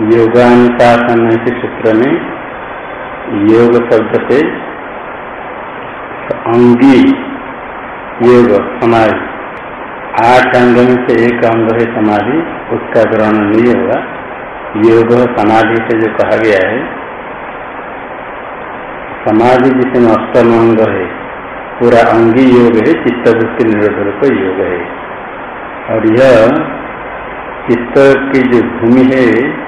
योगानुशासन के सूत्र में योग शब्द से अंगी योग समाधि आठ अंग में से एक अंग है समाधि, उसका ग्रहण नहीं होगा। योग समाधि से जो कहा गया है, समाधि जिसमें अष्टम अंग है, पूरा अंगी योग है चित्त चित्तवृत्ति निरोधक योग है। और यह चित्त की जो भूमि है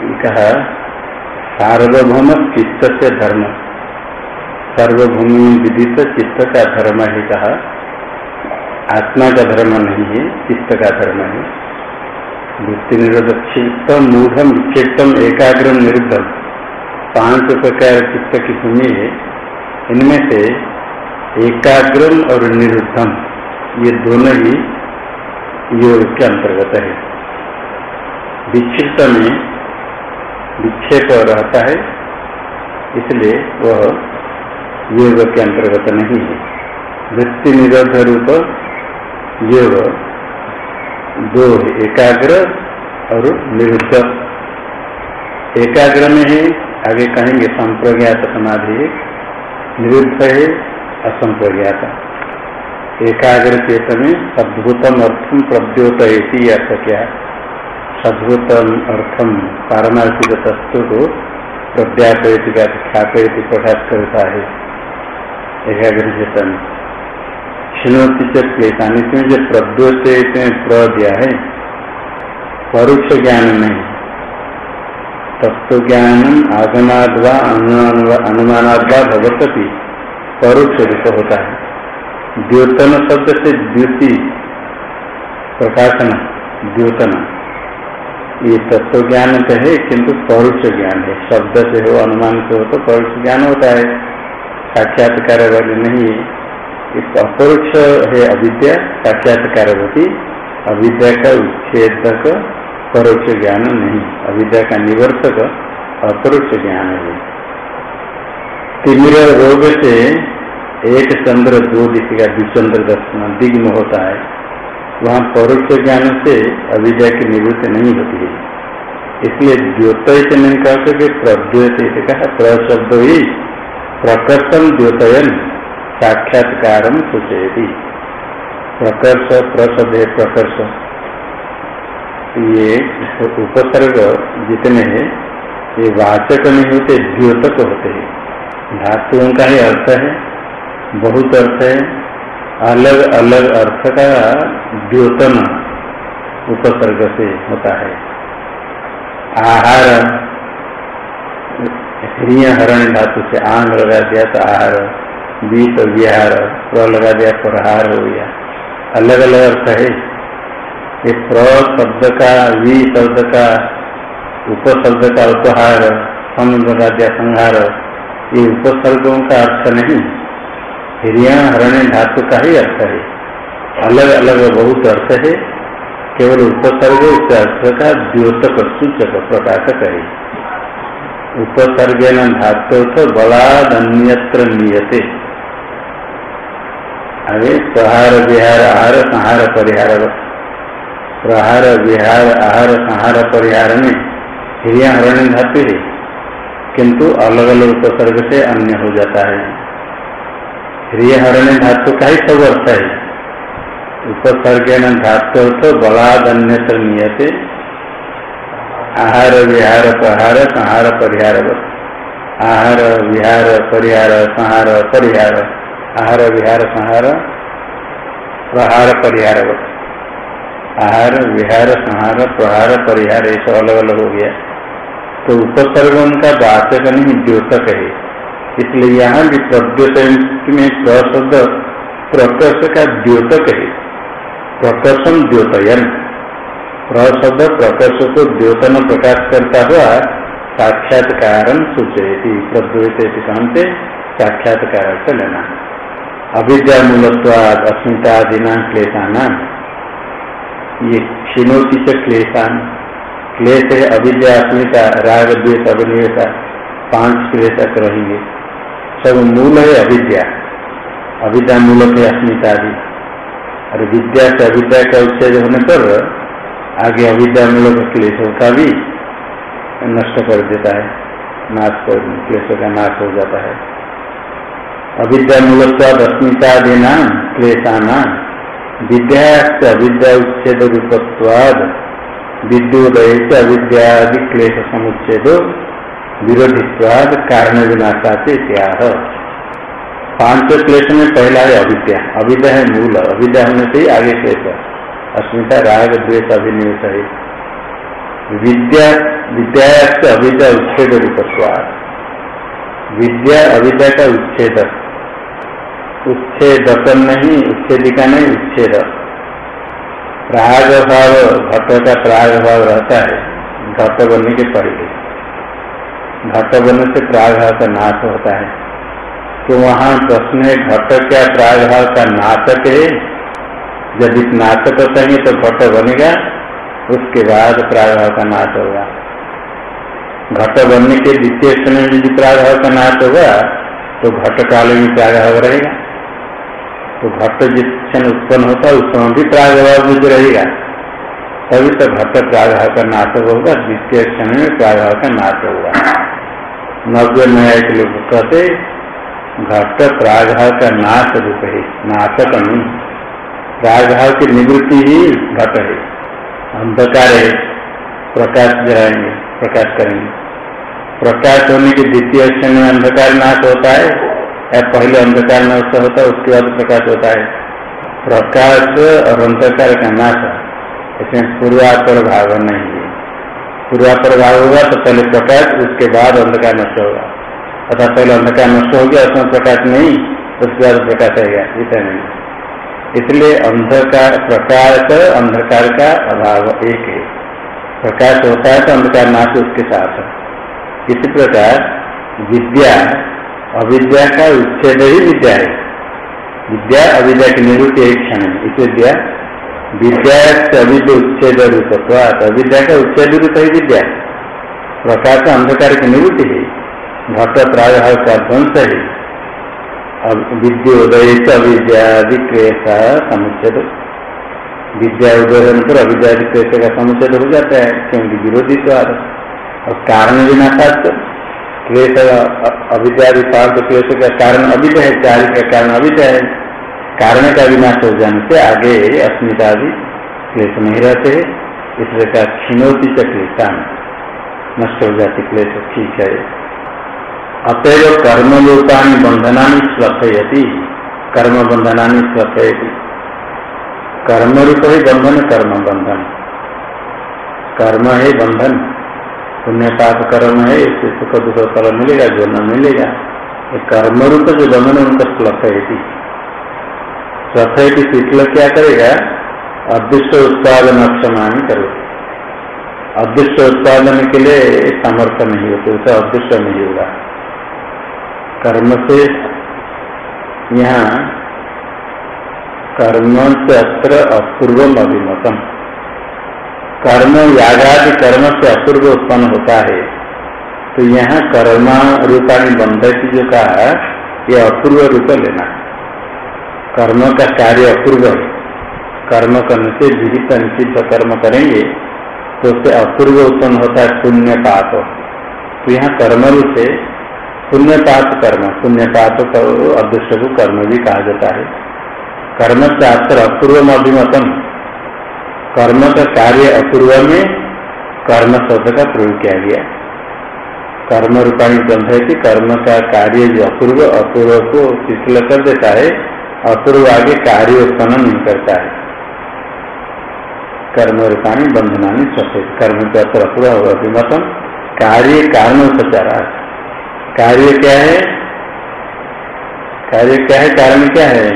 कहा सार्वभौम चित्त से धर्म। सर्वभूमि विदित चित्त का धर्म है कहा आत्मा का धर्म नहीं है चित्त का धर्म है। वृत्ति निरोध चित्त मूढ़ विक्षिप्तम एकाग्रम निरुद्धम पाँच प्रकार चित्त की भूमि है। इनमें से एकाग्रम और निरुद्धम ये दोनों ही योग के अंतर्गत है। विक्षिप्त में विक्षेप रहता है, इसलिए वह योग के अंतर्गत नहीं है। वृत्ति निरोध रूप योग, दो एकाग्र और निरुद्ध। एकाग्र में है, आगे कहेंगे संप्रज्ञात समाधि। निरुद्ध है, असंप्रज्ञात। एकाग्र चेत में अद्भुतम अर्थम प्रद्योत अर्थ क्या? सद्भुत अर्थम पारमार्थिक तत्व को प्रत्यापयति का ख्यापयति प्रकाश करता है एकाग्र चेतन छिनोती च क्लेशान इसमें जो प्रद्योत इसमें प्र दिया है परोक्ष ज्ञान नहीं तत्व ज्ञान आगमाद्वा अनुमानाद्वा भगवती परोक्ष रूप होता है द्योतन शब्द से द्युति, प्रकाशन, द्योतन। ये तत्व ज्ञान तो है, किंतु परोक्ष ज्ञान है। शब्द से हो, अनुमान से हो तो परोक्ष ज्ञान होता है। साक्षात्कार वाली नहीं है। इस अपरोक्ष है अविद्या, साक्षात्कार होती। अविद्या का उच्छेदक परोक्ष ज्ञान नहीं। अविद्या का निवर्तक अपरोक्ष ज्ञान है। तिमिर रोग से एक चंद्र, दो दिखेगा द्विचंद्र दर्शन, दिग्म होता है। वहाँ परोक्ष ज्ञान से अविद्या की निवृत्ति नहीं होती है। इसलिए द्योत नहीं कह सके प्रद्योत कहा, प्रशब्द ही प्रकर्षम द्योतयन साक्षात्कार सूचयती। प्रकर्ष, प्रशब्द है प्रकर्ष। ये उपसर्ग जितने हैं, ये वाचक नहीं होते, द्योतक होते हैं। धातुओं का ही अर्थ है, बहुत अर्थ है अलग अलग अर्थ का द्योतन उपसर्ग से होता है। आहार ह्रिय हरण धातु से आंग लगा दिया तो आहार, बीत विहार, प्र लगा दिया प्रहार हो गया। अलग अलग अर्थ है। ये प्र शब्द का, वी शब्द का उपशब्द का उपहार, सम लगा दिया संहार, ये उपसर्गों का अर्थ नहीं। हिरिया हरण धातु का ही अर्थ है। अलग अलग बहुत अर्थ है। केवल उपसर्ग इस अर्थ का द्योतक सूचक प्रकाशक है। उपसर्ग न धातु तो बलाद अन्यत्र नियते। अरे, प्रहार, विहार, आहार, संहार, परिहार। प्रहार, विहार, आहार, संहार, परिहार में हिरिया हरण धातु है। किंतु अलग अलग उपसर्ग से अन्य हो जाता है। ह्रिय हरण धातु का ही सब अर्थ है उपसर्ग धातु तो बलाद अन्यत्र नियते आहार विहार प्रहार संहार परिहार आहार विहार परिहार संहार परिहार आहार विहार संहार प्रहार परिहार आहार विहार संहार प्रहार परिहार ये सब अलग अलग हो गया। तो उपसर्ग उनका वाचक नहीं, द्योतक है। इसलिए यहाँ भी प्रद्योत में प्रशब्द प्रकर्ष का द्योतक है। प्रकर्षम द्योतयन। प्रशब्द प्रकर्ष को द्योतन प्रकाश करता हुआ साक्षात्कार सूचयती। प्रद्योत कहते साक्षात्कार से लेना। अविद्या मूलत्वाद अस्मितादिना क्लेशाना। ये क्षिणोति से क्लेशान। क्लेश है, अविद्या, अस्मिता, राग, द्वेष, अभिनिवेशा, पाँच क्लेशक रहेंगे। सब मूल है अविद्या। अविद्या मूल है अस्मिता आदि और विद्या से अविद्या का उच्छेद होने पर आगे अविद्या मूलक क्लेशों का भी नष्ट कर देता है, नाश कर क्लेशों का नाश हो जाता है। अविद्या मूलत्वाद अस्मितादीना क्लेशाना विद्या से अविद्या उच्छेद रूपत्वाद। विद्योदय से अविद्यादि क्लेश समुच्छेद विरोधित्वाद कारण विनाशा से त्याह पाँच क्लेश में पहला है अविद्या। अविद्या है मूल। अविद्या होने से आगे क्लेश अस्मिता, राग, द्वेष, अभिनिवेश है। विद्या विद्या से अविद्या उच्छेद रूप स्वाद विद्या, अविद्या का उच्छेद। उच्छेद नहीं, उच्छेदिका नहीं, उच्छेद। प्राग भाव, घट का प्राग भाव रहता है। घट बनने के पहले। घट बनने से प्राग भाव का नाश होता है। तो वहाँ प्रश्न है घट क्या प्राग भाव का नाशक है? जब यदि नाशक कहेंगे तो घट बनेगा उसके बाद प्राग भाव का नाश होगा। घट बनने के द्वितीय समय में यदि प्राग भाव का नाश होगा तो घट काल में प्राग भाव रहेगा। तो घट जिस क्षण उत्पन्न होता है, उस समय भी प्रागभाव बुझ रहेगा। तभी तो घट प्रागभाव का नाटक होगा द्वितीय क्षण में प्रागभाव का नाश होगा नव्य न्याय के लोग कहते घट प्रागभाव का नाश रूप है नाटक नहीं प्रागभाव की निवृत्ति ही घट है। अंधकार है, प्रकाश जलाएँगे, प्रकाश करेंगे। प्रकाश होने के द्वितीय क्षण में अंधकार नाश होता है, या पहले अंधकार नष्ट होता है, उसके बाद प्रकाश होता है। प्रकाश और अंधकार का नाश इसमें पूर्वापर भाव नहीं है। पूर्वापर भाव होगा तो पहले प्रकाश, उसके बाद अंधकार नष्ट होगा। अथा पहले अंधकार नष्ट हो गया, उसमें प्रकाश नहीं, उसके बाद प्रकाश आएगा इतना नहीं। इसलिए अंधकार, प्रकाश, अंधकार का अभाव एक है। प्रकाश होता है तो अंधकार नाश उसके साथ इसी प्रकार विद्या, अविद्या का उच्छेद ही विद्या है। विद्या, अविद्या की निवृत्ति एक क्षण है इस विद्या विद्या अविद्य उच्छेद अविद्या का उच्छेद रूप है विद्या। प्रकाश अंधकार की निवृत्ति है घट प्रागभाव का ध्वंस है विद्योदय से अविद्यादि क्लेश समुच्छेद। विद्या उदय पर अविद्यादि क्लेश का समुच्छेद हो जाता है, क्योंकि विरोधी स्वाद और कारण भी बिना शास्त्र क्लेश अविद्यादि पार्थ क्लेश का कारण अविद है चार का कारण अविद है। कारण का विनाश हो जाने से आगे अस्मिता भी क्लेश नहीं रहते इसलिए का क्षीणोती नष्ट हो जाती क्लेश, ठीक है। अतएव कर्मलोकानी बंधनानी स्वथयती कर्म बंधनानी स्वथयती कर्म रूप ही बंधन कर्म बंधन कर्म है बंधन पुण्य पाप कर्म है, इससे सुख दुख फल मिलेगा, जो न मिलेगा। कर्म रूप जो बंधन उनका स्वथयती स्वथयती शीतल क्या करेगा? अदृष्ट उत्पादन अक्षमान करो अदृष्ट उत्पादन के लिए सामर्थ्य नहीं होते, उसे अदृष्ट नहीं होगा। कर्म से यहाँ कर्म से अत्र अपूर्वम अभिमतम। कर्म यागादि कर्म से अपूर्व उत्पन्न होता है। तो यहाँ कर्म रूपाणी बंध की जो कहा ये अपूर्व रूप लेना। कर्म का कार्य अपूर्व है। कर्म करने से विहित निषिद्ध कर्म करेंगे तो उससे अपूर्व उत्पन्न होता है पुण्य पाप तो यहाँ कर्म रूप से पुण्य पाप कर्म पुण्य पाप अदृश्य को कर्म भी कहा जाता है। कर्म आकर अपूर्व अभिमतम कर्म का कार्य अपूर्व में कर्म शब्द का प्रयोग किया गया। कर्म रूपाणी ग्रंथ है कि कर्म का कार्य जो अपूर्व अपूर्व को शिथिल कर देता है अपूर्व आगे कार्य उत्पन्न नहीं करता है। कर्म रूपाणी बंधनानी सफ़ेद। कर्म के अतर अपूर्व अभिमतम कार्य कारण उपचारा कार्य क्या है? कार्य क्या है? कारण क्या है?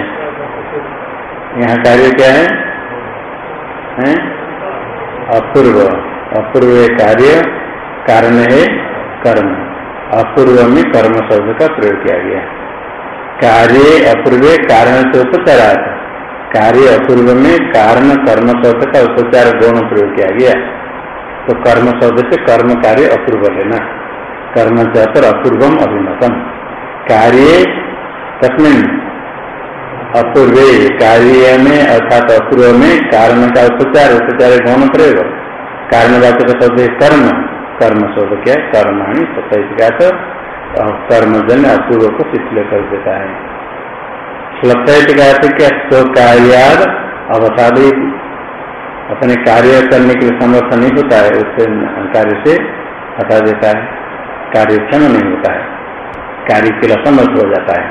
यहाँ कार्य क्या है? है? अपूर्व। अपूर्व कार्य, कारण है कर्म। अपूर्व में कर्म शब्द का प्रयोग किया गया कार्य अपूर्व कारण से उपचारा कार्य अपूर्व में कारण कर्म शब्द का उपचार गौण प्रयोग किया गया। तो कर्म शब्द से कर्म कार्य अपूर्व लेना। कर्म से अपूर्वम अभिमतम। कार्य तस्मिन अपूर्व कार्य में अर्थात अपूर्व में कारण का उपचार उपचार गौण प्रयोग। कारण वाचक शब्द कर्म कर्म। शब्द क्या? कर्माणी सत्य तो कर्मजन्य अपूर्व को पिछले कर देता है। श्लप्त का क्या स्व कार्याद अवसाद अपने कार्य करने के लिए समर्थ नहीं होता है, उससे कार्य से हटा देता है। कार्यक्षम नहीं होता है। कार्य के लिए असमर्थ हो जाता है।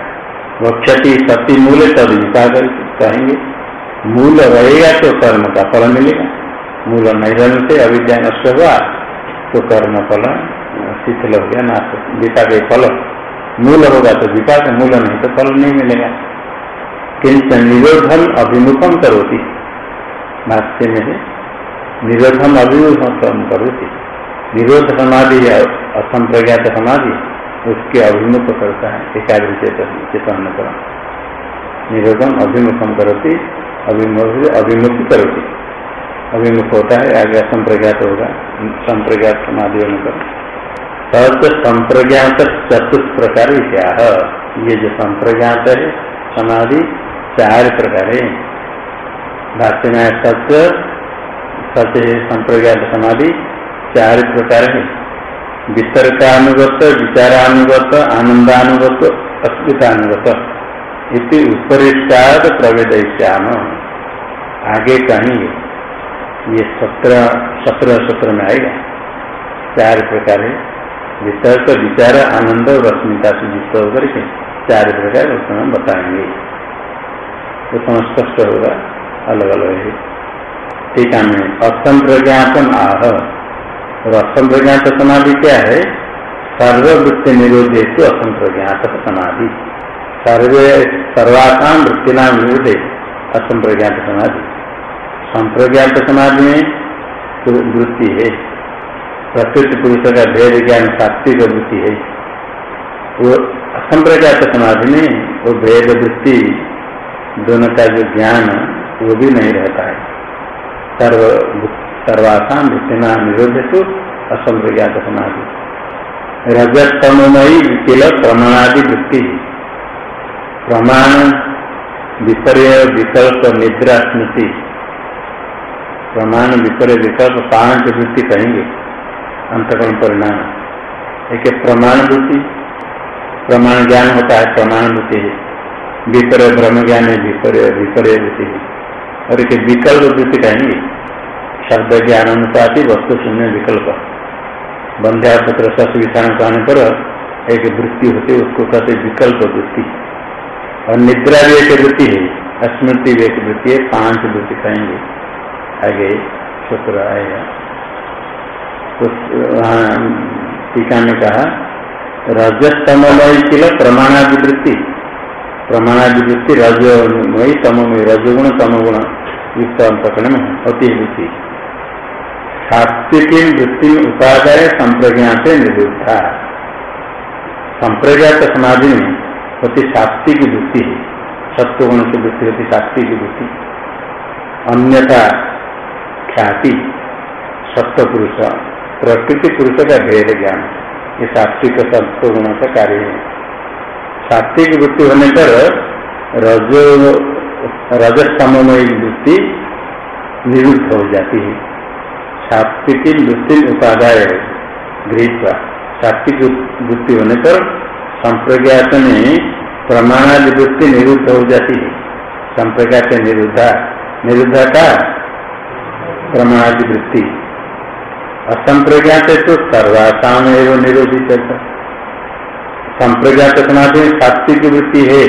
वो क्षति सती मूल तब विपाक कहेंगे। मूल रहेगा तो कर्म का फल मिलेगा। मूल नहीं रहने से अविद्या नष्ट हुआ तो कर्म फल शिथिल हो गया नाश विपाक फल मूल होगा तो विपाक मूल नहीं तो फल नहीं मिलेगा किंच निरोधन अभिमुखम करोती भाष्य में निरोधम अभिमुखम करोती निरोध समाधि या असंप्रज्ञात समाधि उसके अभिमुख करता। है एकाग्र चेतन कर निरोधम अभिमुखम करती अभिमुख अभिमुख करती अभिमुख होता है आगे असंप्रज्ञात होगा संप्रज्ञात समाधि होने सच संप्रज्ञात चतुष प्रकार क्या ये जो संप्रज्ञात है, समाधि चार प्रकार है। भाष्य में सत्य सत्य संप्रज्ञात समाधि चार प्रकार है। वितर्कानुगत, विचारानुगत, आनंदानुगत, अस्मितानुगत। इति उपरिष्टाद प्रवेद आगे कहेंगे ये सत्रह सत्रह सत्र में आएगा। चार प्रकार है। वितर्क विचार आनंद और अस्मिता से युक्त होकर के चार प्रकार उसमें बताएँगे। उसमें स्पष्ट होगा अलग अलग है। ठीक है असम प्रज्ञापन आह। और असंप्रज्ञात समाधि क्या है? सर्ववृत्ति निरोधे तो असंप्रज्ञात समाधि। सर्वे सर्वासाम वृत्ति नाम निरोधे असंप्रज्ञात समाधि। संप्रज्ञात समाधि में वृत्ति है। प्रकृति पुरुष का भेद ज्ञान सात्विक वृत्ति है। वो असंप्रज्ञात समाधि में वो भेद वृत्ति दोनों का जो ज्ञान, वो भी नहीं रहता है। सर्व सर्वासाम वृत्तिना निरोध तो असंप्रज्ञात समाधि। रजतमयी किल प्रमाणादि वृत्ति प्रमाण, विपर्य, विकल्प, निद्रा, स्मृति। प्रमाण, विपर्य, विकल्प, पाँच वृत्ति कहेंगे। अंतकरण परिणाम एक प्रमाण वृत्ति प्रमाण ज्ञान होता है, प्रमाण वृत्ति विपर्य ब्रह्म ज्ञान है, विपर्य विपर्य वृत्ति और एक विकल्प वृत्ति कहेंगे शब्द ज्ञान अनुपाति वस्तु शून्य विकल्प। बंध्या पुत्र सस विषाण कहने पर एक वृत्ति होती है, उसको कहते विकल्प वृत्ति और निद्रा भी एक वृत्ति है, स्मृति भी एक वृत्ति है, पाँच वृत्ति कहेंगे। आगे सूत्र आएगा। टीका ने कहा रजतमय किल प्रमाणादिवृत्ति। प्रमाणादिवृत्ति रजमयी तमोमय रजगुण तमगुण, युक्त अंतकरण होती है वृत्ति सात्विक वृत्ति में उपादाय संप्रज्ञात निरुद्धा संप्रज्ञात समाधि में होती सात्विक वृत्ति है। सत्व गुण की वृत्ति होती सात्विक वृत्ति अन्यथा ख्याति सत्व पुरुष प्रकृति पुरुष का भेद ज्ञान। ये सात्विक सत्व गुण का कार्य है। सात्विक वृत्ति होने पर रजो रजस्तमयी वृत्ति निरुद्ध हो जाती है। सात्विकी वृत्ति उपाध्याय गृहित सात्विक वृत्ति होने पर संप्रज्ञात में प्रमाणादि वृत्ति निरुद्ध हो जाती है। संप्रज्ञात निरुद्धा। निरुद्धा का प्रमाणादि वृत्ति। असंप्रज्ञात तो सर्वासाम एवं निरोधित संप्रज्ञात समाधि में सात्विक वृत्ति है।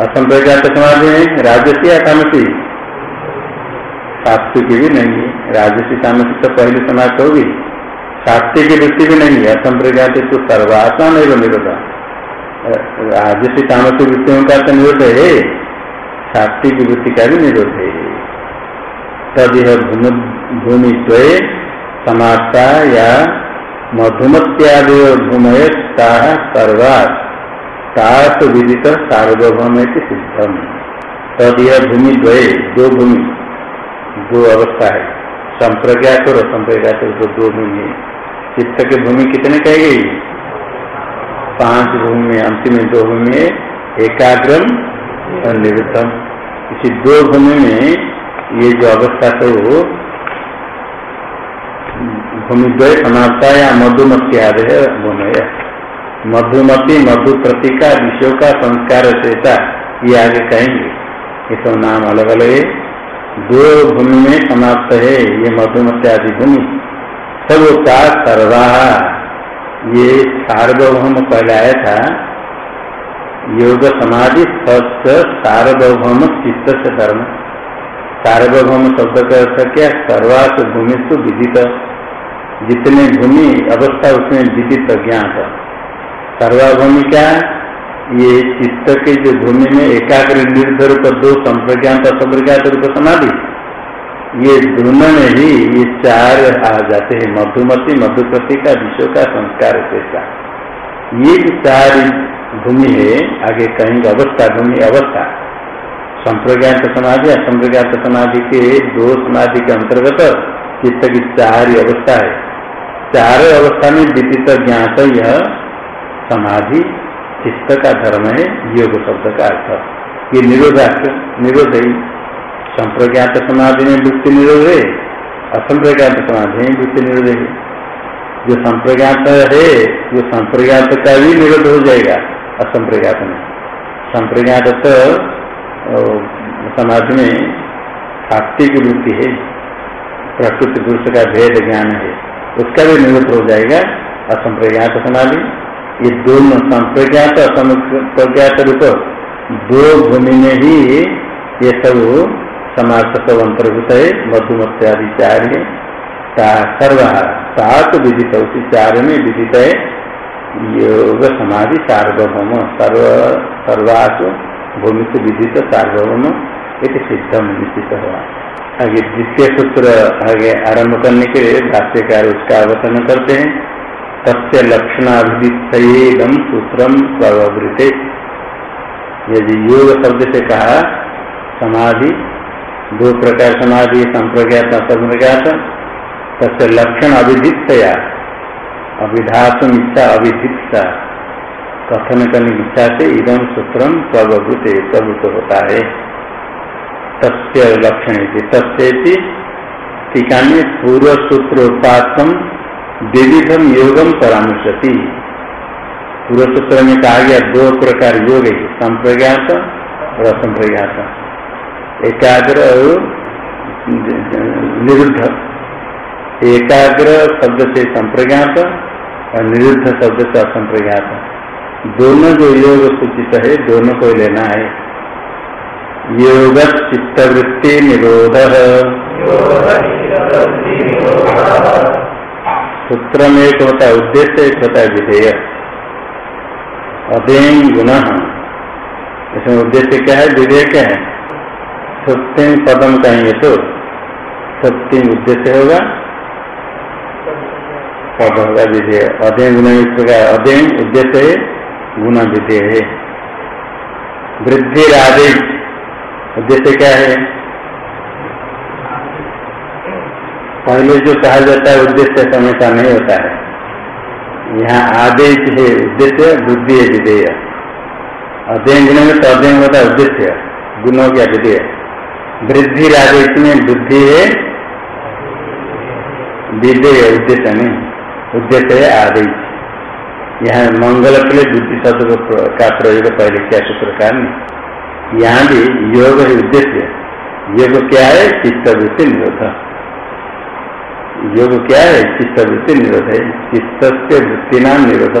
असंप्रज्ञात समाधि में राजसी या कामसी सात्विक भी नहीं है। राजसी तामसी तो पहले समाप्त होगी। सात्विक वृत्ति भी नहीं है। असंप्रज्ञात तो सर्वात्मा नहीं निरोधा। राजसी तामसी वृत्तियों का तो निरोध है। सात्विक वृत्ति का भी निरोध है। तद यह भूमि स्वय समाप्ता या मधुमत्यादि भूमय सर्वात तास विदित सार्वभौम सिद्धम। तद यह भूमि द्वय, दो भूमि, दो अवस्था है। संप्रज्ञात और असंप्रज्ञात तो दो भूमि है। चित्त की भूमि कितने कही गई पाँच भूमि अंतिम दो भूमि है, एकाग्रम और निरुद्धम। इसी दो भूमि में ये जो अवस्था तो भूमिद्वय समाप्ता या मधुमती आदि है भूमय मधुमती मधु प्रतीका विषयों का संस्कार चेता ये आगे कहेंगे। ये सब नाम अलग अलग है। दो भूमि में समाप्त है ये मधुमती आदि भूमि। सब का सर्वा ये सार्वभौम पहले आया था। योग समाधि सत्य सार्वभौम चित्त से धर्म। सार्वभौम शब्द का अर्थ क्या? भूमि तो विदित। जितने भूमि अवस्था उसमें विदित ज्ञात सर्वाभूमि क्या? ये चित्त के जो भूमि में एकाग्र निर्ध रूप दो संप्रज्ञात असंप्रज्ञात रूप समाधि, ये दोनों में ही ये चार आ जाते हैं, मधुमती मधुपति का विश्व का, संस्कार का। ये चार भूमि है, आगे कहेंगे अवस्था, भूमि अवस्था। संप्रज्ञात समाधि, असंप्रज्ञात समाधि के दो समाधि के अंतर्गत चित्त की चार अवस्था है। चार अवस्था में विदित ज्ञात यह समाधि चित्त का धर्म है, योग शब्द का अर्थ। ये निरोधार्थ निरोध है। संप्रज्ञात समाधि में वृत्ति निरोध है, असंप्रज्ञात समाधि में वृत्ति निरोध है। जो संप्रज्ञात है, वो संप्रज्ञात का भी निरोध हो जाएगा, असंप्रज्ञात में। संप्रज्ञात तो समाधि में की वृत्ति है। प्रकृति पुरुष का भेद ज्ञान है। उसका भी निवृत्त हो जाएगा। असंप्रज्ञात समाधि ये दोनों संप्रज्ञात असंप्रज्ञात रूप दो भूमि में ही ये सब समाज सब अंतर्भूत है। मधुमत्यादि चार है। सर्व सात विदित उसी चार में विदित है। योग, समाधि, सार्वभौम। सर्व, सर्वासु भूमि से विदित सार्वभौम। एक सिद्धम निश्चित हुआ। आगे द्वितीय सूत्र आगे आरंभ करने के लिए भाष्यकार उसका अवतरण करते हैं तस्य लक्षणाभिदित सूत्रम प्रवृत यदि योग शब्द से कहा समाधि दो प्रकार समाधि संप्रज्ञात असंप्रज्ञात तस्य लक्षण अविधितया अभिधातुम इच्छा अविधिता कथन करने की इच्छा से इदम सूत्रम प्रभुत प्रभुत होता है तस्य लक्षण तस्य टीका में पूर्व सूत्र उपासम विविधम योगम परामर्शति पूर्व सूत्र में कहा गया दो प्रकार योग है, संप्रज्ञात और असंप्रज्ञात। एकाग्र और निरुद्ध। एकाग्र शब्द से संप्रज्ञात और निरुद्ध शब्द से असंप्रज्ञात। दोनों जो योग सूचित है, दोनों को लेना है। योग चित्तवृत्ति निरोध। सूत्र में एक होता है उद्देश्य एक होता है विधेय। अध्ययन गुण। इसमें उद्देश्य क्या है? विधेय क्या है। सत्यम पदम कहेंगे तो सत्यम उद्देश्य होगा। पद होगा विधेय। अध्ययन गुण इस प्रकार। अध्ययन उद्देश्य गुण विधेय है। वृद्धि आदेश उद्देश्य क्या है? पहले जो कहा जाता है, उद्देश्य हमेशा नहीं होता है। यहाँ आदेश है उद्देश्य, बुद्धि है विधेय। अध्ययन गुण में तो अध्ययन होता है उद्देश्य, गुणों गया विधेय वृद्धि आदेश में बुद्धि है, विधेय, उद्देश्य नहीं। उद्देश्य है आदेश। यहाँ मंगल के लिए बुद्धि शब्द का प्रयोग पहले क्या सूत्रकार ने। यहाँ भी योग है उद्देश्य योग क्या है? चित्तवृत्ति निरोध। योग क्या है? चित्तवृत्ति निरोध है। चित्त से वृत्ति नाम निरोध।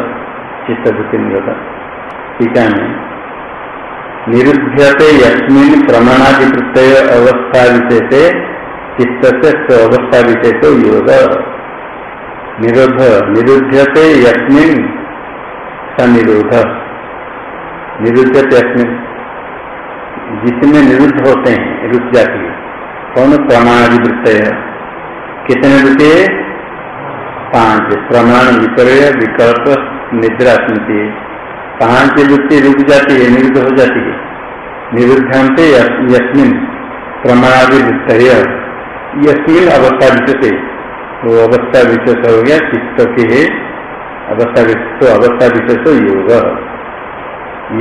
चित्तवृत्ति निरोध। टीका में निरुध्यते यस्मिन प्रमाणादि प्रत्यय अवस्था विशेष चित्त से अवस्था विशेष योग। निरोध। निरुध्यते यस्मिन सनिरोध। निरुद्धते यस्मिन जिसमें निरुद्ध होते हैं रुक जाती है कौन प्रमाणादि प्रत्यय कितने रुके पाँच। प्रमाण विपर्य, विकल्प, निद्रा स्मृति पाँच वृत्ति रुक जाती है निरुद्ध हो जाती है। निरुद्धांत यस्मिन प्रमाणादिवृत्त यस्मिन अवस्था विशेष वो अवस्था विशेष हो गया, चित्त के अवस्था विशेष अवस्था विशेष योग।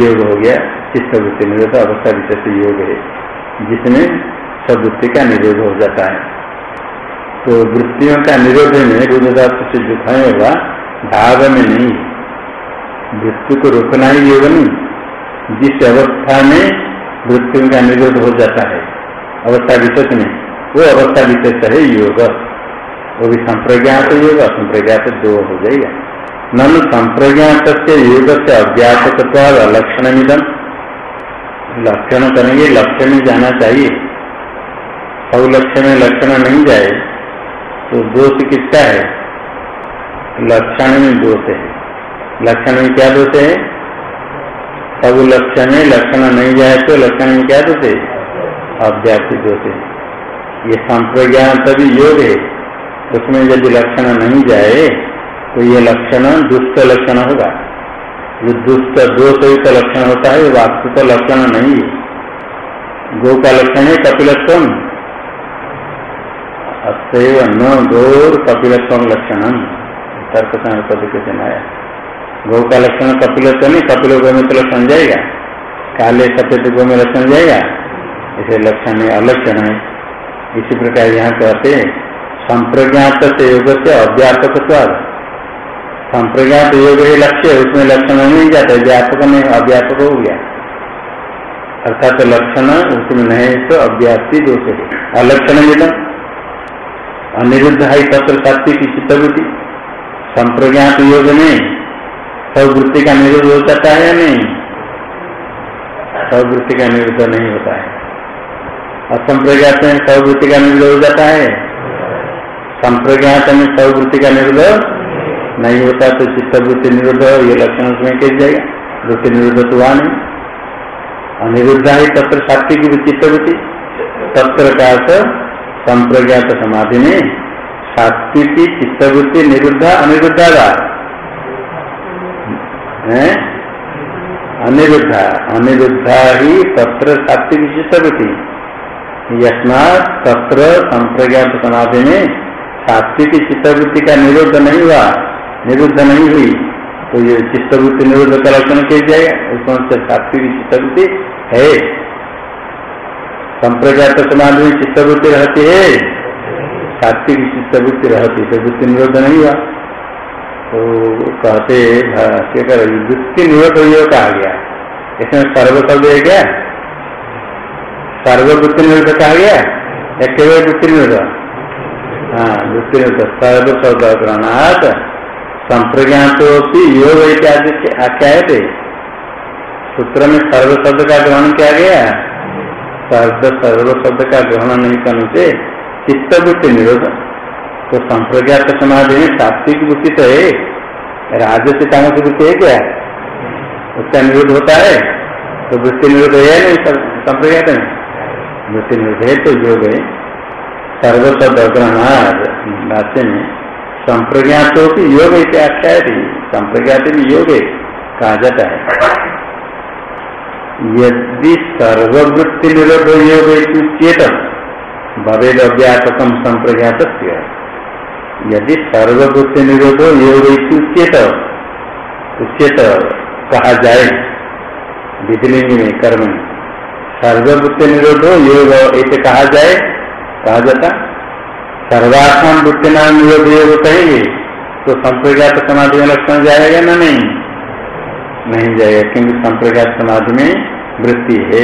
योग हो गया। चित्त वृत्ति निरोध अवस्था विशेष योग है, जिसमें सदवृत्ति का निरोध हो जाता है। तो वृत्तियों का निरोध में रुद्रदात से जो खय होगा, भाव में नहीं। वृत्ति को रोकना ही योग नहीं। जिस अवस्था में वृत्तियों का निरोध हो जाता है, अवस्था विशेष में, वो अवस्था विशेष है योग। वो भी संप्रज्ञात योग, असंप्रज्ञात दो हो जाएगा। ननु संप्रज्ञात योग से अव्यापक लक्षण मिलन लक्षण करेंगे लक्ष्य में जाना चाहिए। सब लक्ष्य में लक्षण नहीं जाए तो दोष किसका है? लक्षण में दोष है। लक्षण में क्या दोष है? सब लक्षण में लक्षण नहीं जाए तो लक्षण में क्या दोष है? अव्याप्ति दोष है। ये संप्रज्ञान तभी योग है। उसमें यदि लक्षण नहीं जाए तो ये लक्षण दुष्ट लक्षण होगा। जो दुष्ट दोष युक्त लक्षण होता है वास्तु तो लक्षण नहीं है। गो का लक्षण है कपिलत्व अस्तव न गौर कपिलत्व लक्षण तर्क पद के दिन गौ का लक्षण कपिलत्व नहीं, कपिल गौ में तो लक्षण जाएगा। काले सफ़ेद गौ में लक्षण जाएगा। इसे लक्षण है अलक्षण है। इसी प्रकार यहाँ कहते संप्रज्ञात से योग से अव्यापक स्वाद। संप्रज्ञात योग है लक्ष्य उसमें लक्षण नहीं जाता व्यापक में अव्यापक हो गया। अर्थात तो लक्षण उसमें नहीं तो अव्याप्ति दोष है। अलक्षण मिला। अनिरुद्ध है तत्र सात्विक चित्तवृत्ति। संप्रज्ञात योग में सब वृत्ति का निरोध हो जाता है या नहीं? सब का निरोध नहीं होता है। असंप्रज्ञात में सब वृत्ति का निरोध हो जाता है। संप्रज्ञात में सब वृत्ति का निरोध नहीं होता तो चित्तवृत्ति निरोध ये लक्षण उसमें कह जाएगा? वृत्ति निरुद्ध तो वहाँ नहीं। अनिरुद्धा ही, तत्र सात्विक चित्तवृत्ति तत्र का संप्रज्ञात समाधि में सात्विक चित्तवृत्ति निरुद्ध, अनिरुद्धा का। अनिरुद्धा अनिरुद्धा ही तत्र सात्विक चित्तवृत्ति यस्मात तत्र संप्रज्ञात समाधि में सात्विक चित्तवृत्ति का निरोध नहीं हुआ। निरुद्ध नहीं हुई तो ये चित्तवृत्ति निरुद्ध का लक्षण कह जाएगा उसमें से सात्विक चित्तवृत्ति है। संप्रज्ञात समाधि में चित्तवृत्ति रहती है, सात्विक चित्तवृत्ति रहती तो वृत्ति निरोध नहीं हुआ। तो कहते भाष्यकर वृत्ति निरोध योग कहा गया। इसमें सर्व शब्द है क्या? सर्ववृत्ति निरोध कहा गया? या केवल वृत्ति निरोध हाँ वृत्ति निरोध सर्व शब्द ग्रहणात संप्रज्ञात योग इत्यादि आख्या है सूत्र में सर्व शब्द का ग्रहण किया गया शब्द सर्व शब्द का ग्रहण नहीं करने से चित्तवृत्ति निरोध। तो संप्रज्ञात समाधि में सात्विक वृत्ति तो है। राजस्य तामस वृत्ति है क्या? उसका निरोध होता है। तो वृत्ति निरोध है नहीं संप्रज्ञात में? वृत्ति निरोध है तो योग है। सर्वशब्द ग्रहणार्थ भाष्य में संप्रज्ञात की योग आख्या है संप्रज्ञात भी योग कहा जाता है। यदि सर्ववृत्ति निरोध योग चेत भवेद अव्यापक संप्रज्ञात यदि सर्ववृत्ति निरोध योग चेत कहा जाए विधिलिंग में, कर्म में निरोध योग कहा जाए, कहा जाता सर्वात्म वृत्ति नाम निरोध योग कहेंगे तो संप्रज्ञात समाधि में लक्षण जाएगा ना नहीं? नहीं जाएगा क्योंकि संप्रज्ञात समाधि में वृत्ति है।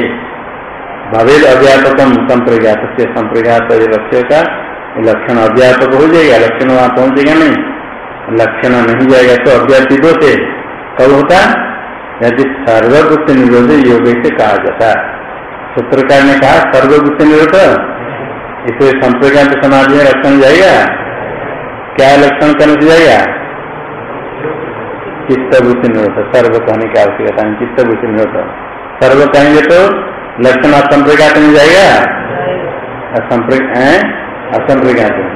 भवेद अव्यापकम संप्रज्ञात से संप्रज्ञात लक्ष्य का लक्षण अव्यापक हो जाएगा, लक्षण वहाँ पहुंचेगा नहीं। लक्षण नहीं जाएगा तो अव्याप्ति दो से कब होता? यदि सर्वगुप्त निरोध योग से कहा जाता सूत्रकार ने कहा, सर्वगुप्त निरोध? इसे संप्रज्ञात समाज में लक्षण जाएगा? क्या लक्षण करने से जाएगा? चित्तवृत्ति निरोध सर्व कहने की आवश्यकता नहीं चित्तवृत्ति निरोध सर्व कहेंगे तो लक्षण असंप्रज्ञात में जाएगा? असंप्रज्ञात में।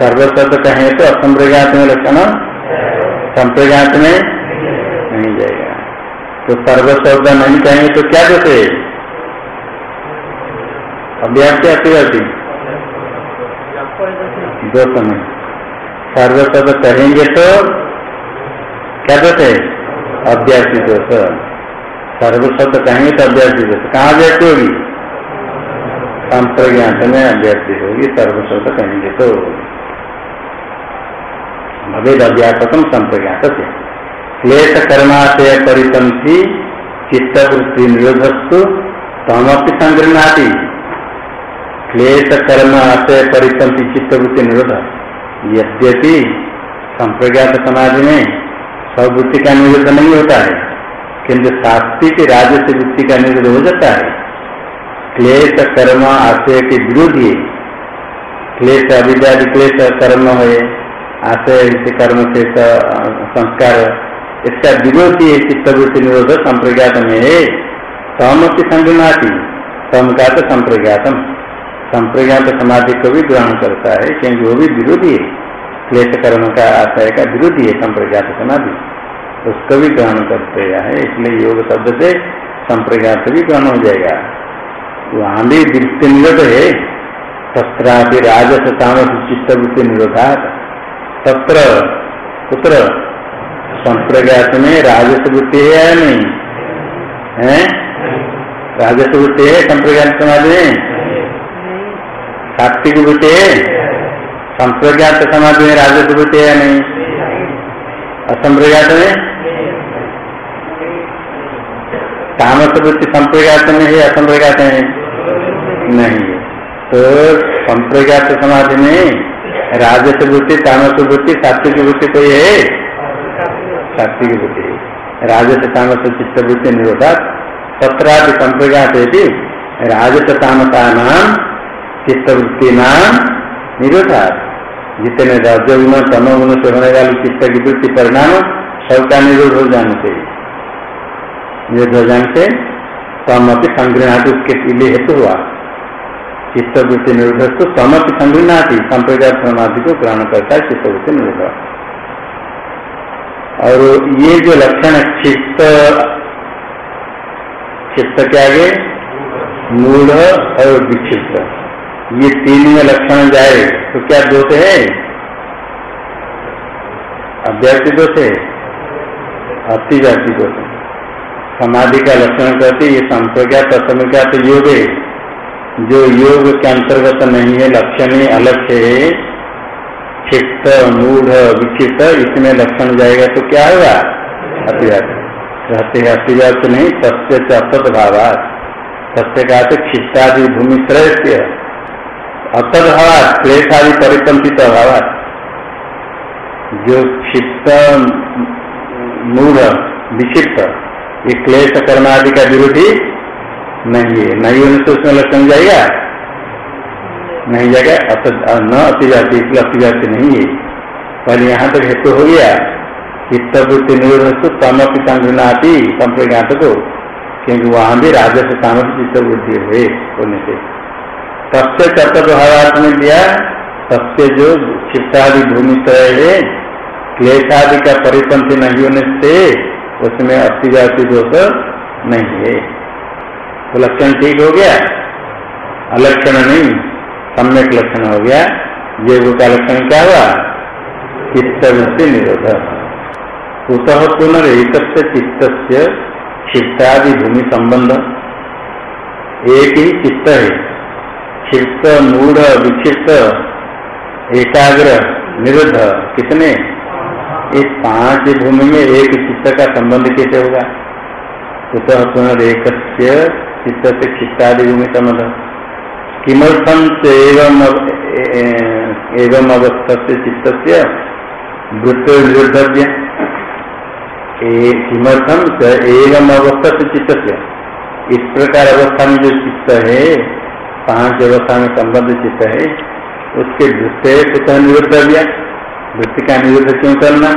सर्व शब्द कहेंगे तो असंप्रज्ञात में लक्षण? संप्रज्ञात में नहीं जाएगा। तो सर्व शब्द नहीं कहेंगे तो क्या देते क्या अतिव्याप्ति दो समय। कहेंगे तो क्या कहते अभ्यासी दोष सर्व शब्द कहेंगे तो अभ्यासी दोष कहाँ व्यक्ति होगी? संप्रज्ञात में अभ्यर्थी होगी सर्वस्वत कहेंगे तो। भवेद अव्यापकम संप्रज्ञात से क्लेश कर्माशय परिपंथी चित्तवृत्ति निरोधस्तु, तमपि संग्रहणाती क्लेश कर्म आशय परिपंथी चित्तवृत्ति निरोध। यद्यपि संप्रज्ञात समाज में सब वृत्ति का निरोध नहीं होता है किंतु सात्विक राजस्व वृत्ति का निरोध हो जाता है। क्लेश कर्म आशय के विरोधी क्लेश अविद्यादि क्लेश कर्म है, आशय से कर्म से संस्कार, इसका विरोधी चित्तवृत्ति निरोध संप्रज्ञात में है। सहमति संगनाती सम का तो संप्रज्ञातम। संप्रज्ञात समाधि को भी ग्रहण करता है, क्योंकि वो भी विरोधी है। क्लेश कर्म का आशय का विरोधी है संप्रज्ञात समाधि। उसको भी ग्रहण करते है, इसलिए योग शब्द से संप्रज्ञात भी ग्रहण हो जाएगा। वहाँ भी वृत्ति निरोध है। तथा राजस चित्त वृत्ति निरोधा तत्र, पुत्र संप्रज्ञात में राजस वृत्ति है या नहीं? है? राजस वृत्ति है संप्रज्ञात समाधि में? सात्विक वृत्ति है? संप्रज्ञात समाधि में राजस वृत्ति है नहीं? असंप्रज्ञात में? तामस वृत्ति संप्रज्ञात में है असंप्रज्ञात में? नहीं। तो संप्रज्ञात समाधि में राजस वृत्ति तामस वृत्ति सात्विक वृत्ति कोई है? सात्विक वृत्ति राजस तामस, चित्त वृत्ति निरोधा सत्रादि संप्रज्ञात है राजस तामसा नाम चित्तवृत्ति नाम निरोधा जितने रजगुण तमोगुण से होने वाली चित्त की वृत्ति परिणाम सबका निरोध हो जाने से निरोध हो जाने से तम अपनी संग्रह उसके लिए हेतु हुआ। चित्तवृत्ति निरोध तो समति संगीनाती संप्रदाय समाधि को ग्रहण करता है चित्तवृत्ति निरोध। और ये जो लक्षण चित्त चित्त के आगे, मूढ़ और विक्षिप्त। ये तीन में लक्षण जाए तो क्या दोष है? अभ्यर्थी दोष है? अति जाति दोष समाधि का लक्षण करते ये संप्रज्ञात असमज्ञात योग है। जो योग के अंतर्गत नहीं है, लक्षण ही अलक्ष्य है। क्षिप्त, मूढ़, विक्षिप्त, इसमें लक्षण जाएगा तो क्या होगा? अतिव्यात कहते हैं अतिव्यात नहीं सत्य से असत भाव सत्य का क्षिप्तादि भूमि श्रेष्ठ असत भाव क्लेशादि परिकल्पित अभाव जो क्षिप्त, मूढ़, विक्षिप्त, ये क्लेश कर्मादि का विरोधी नहीं है। नहीं होने से उसमें लक्षण जाएगा? नहीं जाएगा। असद न अतिव्याप्ति इसलिए अतिव्याप्ति नहीं है। पर यहाँ तक हेतु हो गया चित्तवृत्ति निरोध तम संग्रहणाती संप्रज्ञात को, क्योंकि वहाँ भी राजस्व तामस चित्तवृत्ति हुए होने से। सबसे कर्तव्य में दिया सबसे जो चित्तादि भूमि तरह है क्लेशादि का परिपंथी नहीं होने से उसमें अतिव्याप्ति दोष नहीं है। तो लक्षण ठीक हो गया? अलक्षण नहीं, सम्यक लक्षण हो गया। योग का लक्षण क्या हुआ? चित्तवृत्ति निरोध। कुतः पुनरेक चित्त से क्षिप्तादि भूमि संबंध। एक ही चित्त है। क्षिप्त, मूढ़, विक्षिप्त, एकाग्र, निरुद्ध कितने? इस पाँच भूमि में एक चित्त का संबंध कैसे होगा? कुतः पुनरेक चित्त से चित्तादि भूमि समझ किमर्थम से एवं अवस्था से चित्त से वृत्तो विरुद्धव्य किमर्थम से एवं अवस्था से चित्त से इस प्रकार अवस्था में जो चित्त है पाँच अवस्था में संबद्ध चित्त है, उसके दृष्टि कुछ निरुद्धव्य वृत्ति का निरुद्ध क्यों करना?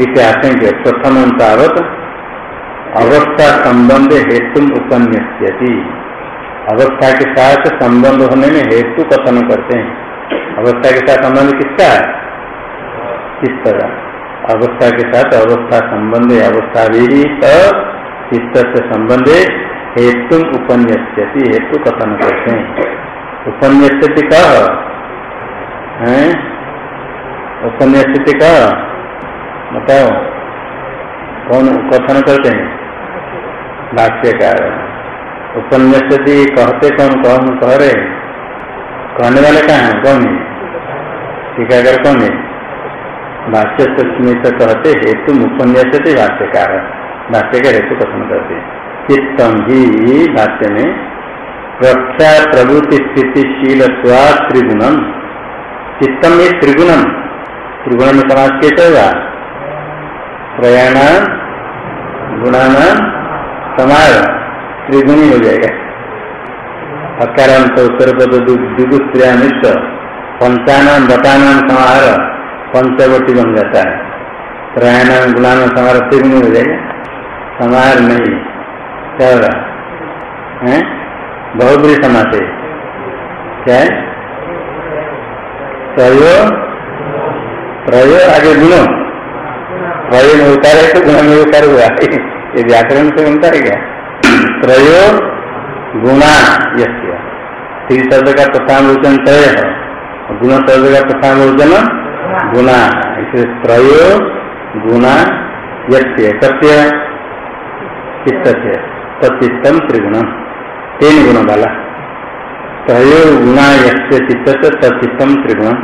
इतिहास के प्रथम अंतावत अवस्था संबंध हेतु उपन्यस्यति। अवस्था के साथ संबंध होने में हेतु कथन करते हैं। अवस्था के साथ संबंध किसका? चित्त का अवस्था के साथ अवस्था संबंध, अवस्था भी चित्त से संबंध हेतु उपन्यस्यति, हेतु कथन करते हैं। उपन्यस्यति कह उपन्यस्यति कह बताओ। कौन कथन करते हैं? भाष्यकार। उपन्यास कहते कौन कौन कह रहे कहने वाले कहा है? कौन है? टीकाकर कौन है? भाष्य स्मित कहते हेतु उपन्यास थे भाष्यकार भाष्य का हेतु कथन करते चित्तम ही भाष्य में प्रख्या प्रभुति स्थितिशील स्वा त्रिगुणम। चित्तम में त्रिगुणम। त्रिगुण में समाज कैसे होगा प्रयाण गुणान समाज त्रिगुणी हो जाएगा। अकारांत उत्तर पद द्विगुस्त्रियानिष्ट पंचानाम बटानाम समाहार। पंचवटी बन जाता है। प्रयाणाम गुणान समाहार त्रिगुणी हो जाएगा। समाहार नहीं। क्या होगा बहुबरी समाज है क्या है? प्रयो प्रयो आगे गुणों। प्रयो में उतार है तो गुण में उतार हुआ। ये व्याकरण से बनता है क्या? त्रयो गुणा यस्य। स्त्री शब्द का प्रथम भोजन तय है। गुण शब्द का प्रथम भोजन गुणा इसलिए त्रयो गुणा यस्य। सत्य? चित्त से। तत्म त्रिगुणम तीन गुण वाला त्रयो गुणा यस्य चित्त से तत्म त्रिगुणम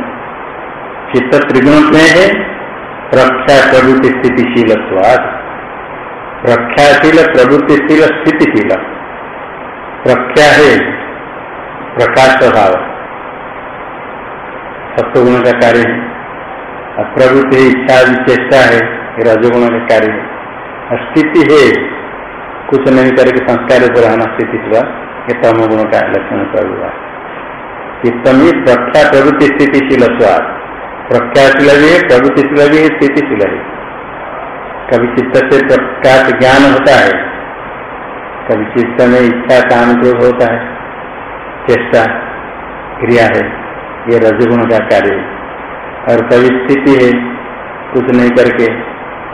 चित्त त्रिगुण में है प्रख्या प्रवृत्ति स्थितिशील प्रख्याशील प्रवृत्तिशील स्थितिशील प्रख्या है। प्रकाश स्वभाव सत्वगुण का कार्य है। प्रवृत्ति इच्छा चेष्टा है रजोगुण का कार्य है। स्थिति है कुछ नहीं करके संस्कार पर रहना स्थिति हुआ, ये तम गुण का लक्षण कर हुआ। चित्त में प्रख्या प्रवृत्ति स्थितिशील स्वाद प्रख्याशील भी है प्रवृत्तिशील भी है स्थितिशील है कभी चित्त से प्रकाश ज्ञान होता है, कभी चित्त में इच्छा काम क्रोध होता है, चेष्टा, क्रिया है, ये रजगुण का कार्य है। और कभी स्थिति है, कुछ नहीं करके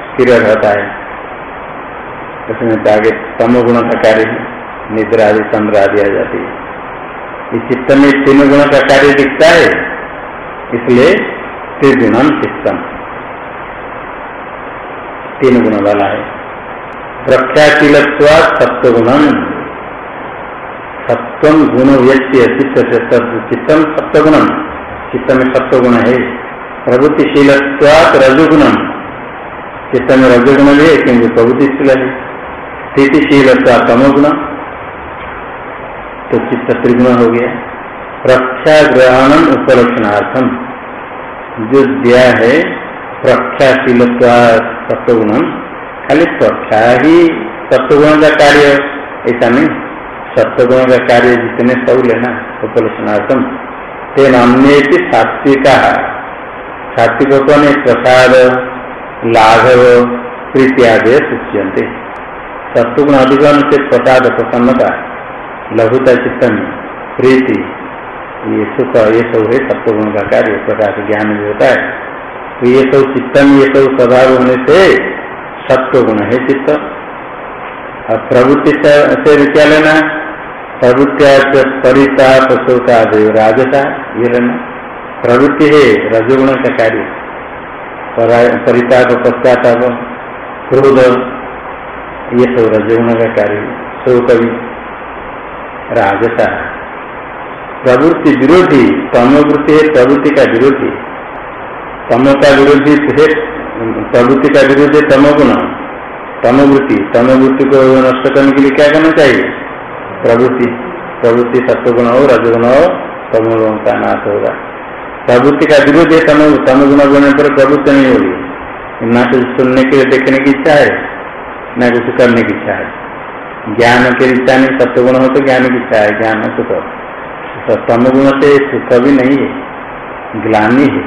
स्थिर रहता है। उसमें आगे गुण का कार्य निद्रा आदि चंद्र आदि आ जाती है। इस चित्त में तीन गुण का कार्य दिखता है, इसलिए त्रिगुणम चित्तम। तीन गुण वाला है। प्रख्याशील सप्तगुणम। सप्तम गुण व्यक्ति चित्त से चित्तम सप्तगुणम। चित्त में सप्तगुण है। प्रवृत्तिशील रजुगुणम। चित्त में रजुगुण भी है, क्योंकि प्रवृत्तिशील है। स्थितिशील तमोगुण। तो चित्त त्रिगुण हो गया। प्रख्या ग्रहणम उपलक्षणार्थम। जो दिया है प्रख्याशील सत्वगुण खाली प्रख्या ही तत्वगुण का कार्य, ऐसा नहीं। सत्वगुण का कार्य जितने सब लेना, उपलक्षणार्थम। तेन सात्विका। सात्विक प्रसाद, लाघव प्रीत्यादय सूच्यंते सत्वगुण अधिगम से प्रसाद प्रसन्नता, लघुता चित्त में प्रीति, ये सुख, ये सब है, सत्वगुण का कार्य, प्रकाश ज्ञान भी होता है। तो ये सब चित्त में ये सब स्वभाव होने से सत्वगुण है चित्त। और प्रवृत्ति से क्या लेना प्रवृत्ति परिताप शोका देव राजता ये लेना। प्रवृत्ति है रजोगुण का कार्य। परिताप पश्चाताप, क्रोध ये सब रजोगुण का कार्य शोक कवि राजता प्रवृत्ति विरोधी, तमोवृत्ति है, प्रवृत्ति का विरोधी। तमो का विरोधी है प्रवृत्ति का विरोधी तमोगुण। तमोवृत्ति तमोवृत्ति को नष्ट करने के लिए क्या करना चाहिए? प्रवृत्ति। प्रवृत्ति सत्वगुण हो, रजगुण हो, तमोगुण का नाश होगा। प्रवृत्ति का विरोध है तमो, तमोगुण बोलने पर प्रवृत्ति नहीं होगी। न कुछ सुनने के लिए, देखने की इच्छा है। न कुछ करने की इच्छा है। ज्ञान के इच्छा नहीं, सत्वगुण हो तो ज्ञान की इच्छा है, ज्ञान सुख तो गुण से सुख भी नहीं है, ग्लानी है,